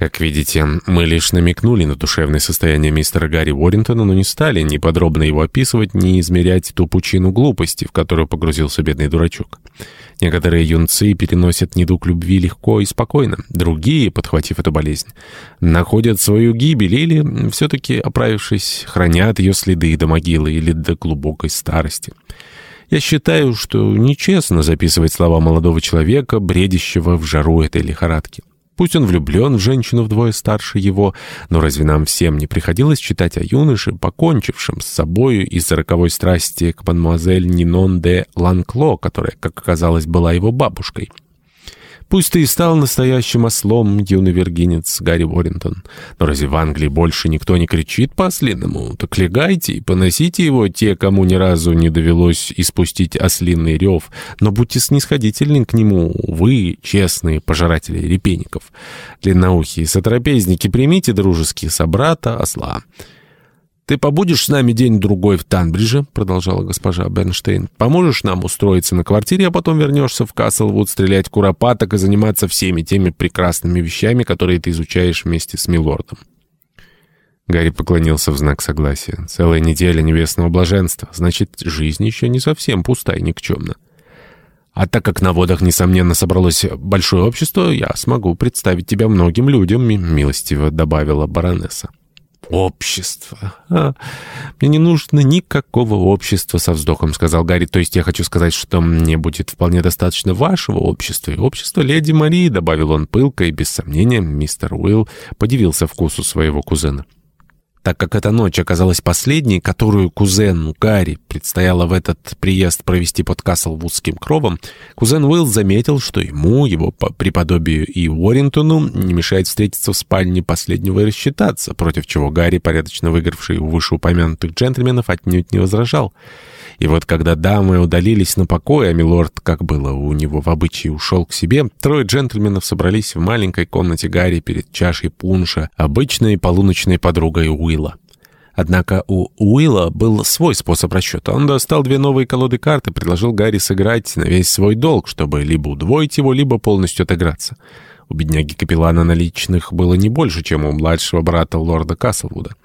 Как видите, мы лишь намекнули на душевное состояние мистера Гарри Уоррентона, но не стали ни подробно его описывать, ни измерять ту пучину глупости, в которую погрузился бедный дурачок. Некоторые юнцы переносят недуг любви легко и спокойно. Другие, подхватив эту болезнь, находят свою гибель или, все-таки оправившись, хранят ее следы до могилы или до глубокой старости. Я считаю, что нечестно записывать слова молодого человека, бредящего в жару этой лихорадки. Пусть он влюблен в женщину вдвое старше его, но разве нам всем не приходилось читать о юноше, покончившем с собою из-за роковой страсти к мадемуазель Нинон де Ланкло, которая, как оказалось, была его бабушкой?» Пусть ты и стал настоящим ослом, юный вергинец Гарри Уоррентон, но разве в Англии больше никто не кричит по-ослиному? Так легайте и поносите его те, кому ни разу не довелось испустить ослиный рев, но будьте снисходительны к нему, вы, честные пожиратели репейников. Длинноухие сотрапезники, примите дружески собрата осла». «Ты побудешь с нами день-другой в Танбридже?» — продолжала госпожа Бернштейн. «Поможешь нам устроиться на квартире, а потом вернешься в Каслвуд, стрелять куропаток и заниматься всеми теми прекрасными вещами, которые ты изучаешь вместе с милордом». Гарри поклонился в знак согласия. «Целая неделя небесного блаженства. Значит, жизнь еще не совсем пустая и никчемна. А так как на водах, несомненно, собралось большое общество, я смогу представить тебя многим людям», — милостиво добавила баронесса. «Общество. А, мне не нужно никакого общества», — со вздохом сказал Гарри. «То есть я хочу сказать, что мне будет вполне достаточно вашего общества и общества леди Марии», — добавил он пылко, и без сомнения мистер Уилл подивился вкусу своего кузена. Так как эта ночь оказалась последней, которую кузену Гарри предстояло в этот приезд провести под Каслвудским кровом, кузен Уилл заметил, что ему, его преподобию и Уоррингтону не мешает встретиться в спальне последнего и рассчитаться, против чего Гарри, порядочно выигравший у вышеупомянутых джентльменов, отнюдь не возражал. И вот когда дамы удалились на покой, а милорд, как было у него в обычае, ушел к себе, трое джентльменов собрались в маленькой комнате Гарри перед чашей пунша, обычной полуночной подругой Уилла. Однако у Уилла был свой способ расчета. Он достал две новые колоды карт предложил Гарри сыграть на весь свой долг, чтобы либо удвоить его, либо полностью отыграться. У бедняги-капеллана наличных было не больше, чем у младшего брата лорда Каслвуда.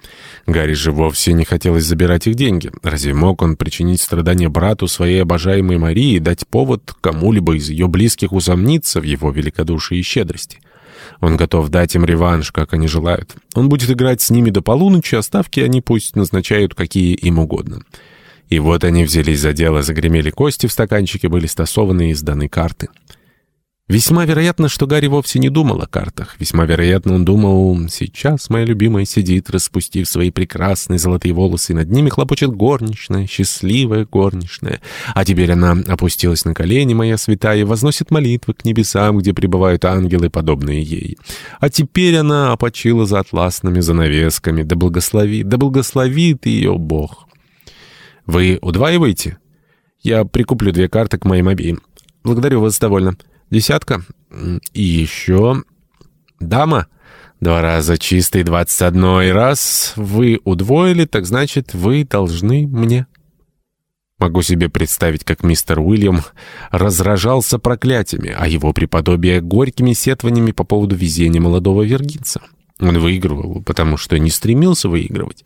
Гарри же вовсе не хотелось забирать их деньги. Разве мог он причинить страдания брату своей обожаемой Марии и дать повод кому-либо из ее близких усомниться в его великодушии и щедрости? Он готов дать им реванш, как они желают. Он будет играть с ними до полуночи, а ставки они пусть назначают какие им угодно. И вот они взялись за дело, загремели кости в стаканчике, были стасованы и сданы карты. Весьма вероятно, что Гарри вовсе не думал о картах. Весьма вероятно, он думал, сейчас моя любимая сидит, распустив свои прекрасные золотые волосы, и над ними хлопочет горничная, счастливая горничная. А теперь она опустилась на колени, моя святая, и возносит молитвы к небесам, где пребывают ангелы, подобные ей. А теперь она опочила за атласными занавесками. Да благословит, да благословит ее Бог. Вы удваиваете? Я прикуплю две карты к моим обеим. Благодарю вас довольно. Десятка. И еще... Дама. Два раза чистый двадцать одной раз. Вы удвоили, так значит, вы должны мне. Могу себе представить, как мистер Уильям разражался проклятиями, а его преподобие горькими сетваниями по поводу везения молодого вергинца. Он выигрывал, потому что не стремился выигрывать.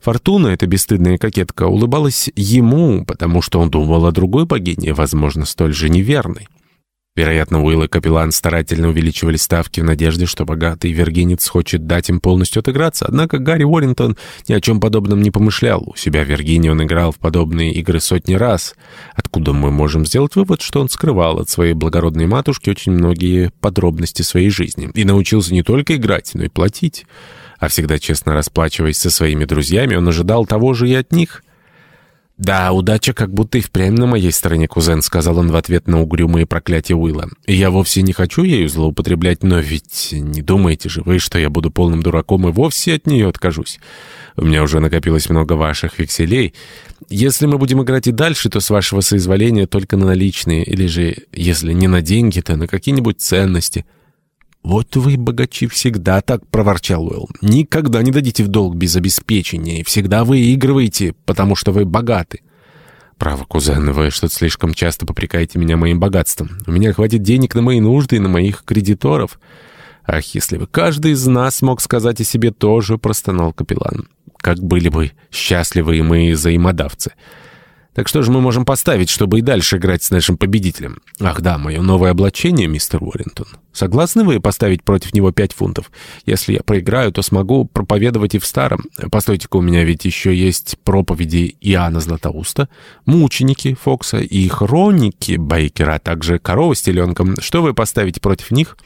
Фортуна, эта бесстыдная кокетка, улыбалась ему, потому что он думал о другой богине, возможно, столь же неверной. Вероятно, Уилл и Капеллан старательно увеличивали ставки в надежде, что богатый вергинец хочет дать им полностью отыграться. Однако Гарри Уоррингтон ни о чем подобном не помышлял. У себя в Виргинии он играл в подобные игры сотни раз. Откуда мы можем сделать вывод, что он скрывал от своей благородной матушки очень многие подробности своей жизни. И научился не только играть, но и платить. А всегда честно расплачиваясь со своими друзьями, он ожидал того же и от них — «Да, удача как будто и впрямь на моей стороне, кузен», — сказал он в ответ на угрюмые проклятия Уилла. «И я вовсе не хочу ею злоупотреблять, но ведь не думаете же вы, что я буду полным дураком и вовсе от нее откажусь. У меня уже накопилось много ваших векселей. Если мы будем играть и дальше, то с вашего соизволения только на наличные, или же, если не на деньги, то на какие-нибудь ценности». «Вот вы, богачи, всегда так», — проворчал Уэлл. «Никогда не дадите в долг без обеспечения, всегда выигрываете, потому что вы богаты». «Право, кузен, вы что-то слишком часто попрекаете меня моим богатством. У меня хватит денег на мои нужды и на моих кредиторов». «Ах, если бы каждый из нас мог сказать о себе тоже», — простонал капеллан. «Как были бы счастливы и мы взаимодавцы». Так что же мы можем поставить, чтобы и дальше играть с нашим победителем? Ах да, мое новое облачение, мистер Уоррентон. Согласны вы поставить против него пять фунтов? Если я проиграю, то смогу проповедовать и в старом. Постойте-ка, у меня ведь еще есть проповеди Иоанна Златоуста, мученики Фокса и хроники Бейкера, а также корова с теленком. Что вы поставите против них?»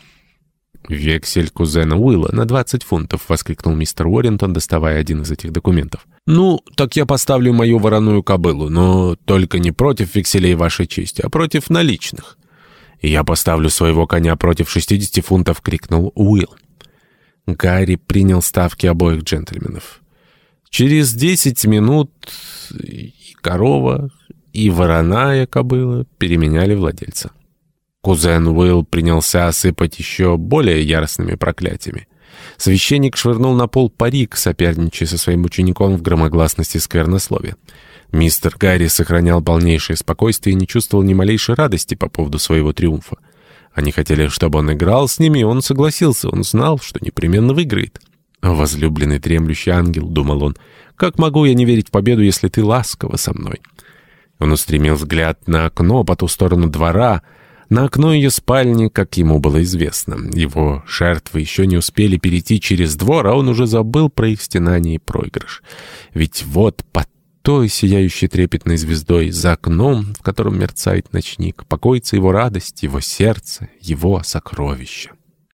«Вексель кузена Уилла на 20 фунтов», — воскликнул мистер Уоррентон, доставая один из этих документов. «Ну, так я поставлю мою вороную кобылу, но только не против векселей вашей чести, а против наличных». «И я поставлю своего коня против 60 фунтов», — крикнул Уилл. Гарри принял ставки обоих джентльменов. Через десять минут и корова, и вороная кобыла переменяли владельца. Кузен Уилл принялся осыпать еще более яростными проклятиями. Священник швырнул на пол парик, соперничая со своим учеником в громогласности сквернословия. Мистер Гарри сохранял полнейшее спокойствие и не чувствовал ни малейшей радости по поводу своего триумфа. Они хотели, чтобы он играл с ними, и он согласился. Он знал, что непременно выиграет. «Возлюбленный дремлющий ангел», — думал он, — «как могу я не верить в победу, если ты ласково со мной?» Он устремил взгляд на окно по ту сторону двора — на окно ее спальни, как ему было известно. Его жертвы еще не успели перейти через двор, а он уже забыл про их стенание и проигрыш. Ведь вот под той сияющей трепетной звездой за окном, в котором мерцает ночник, покоится его радость, его сердце, его сокровище.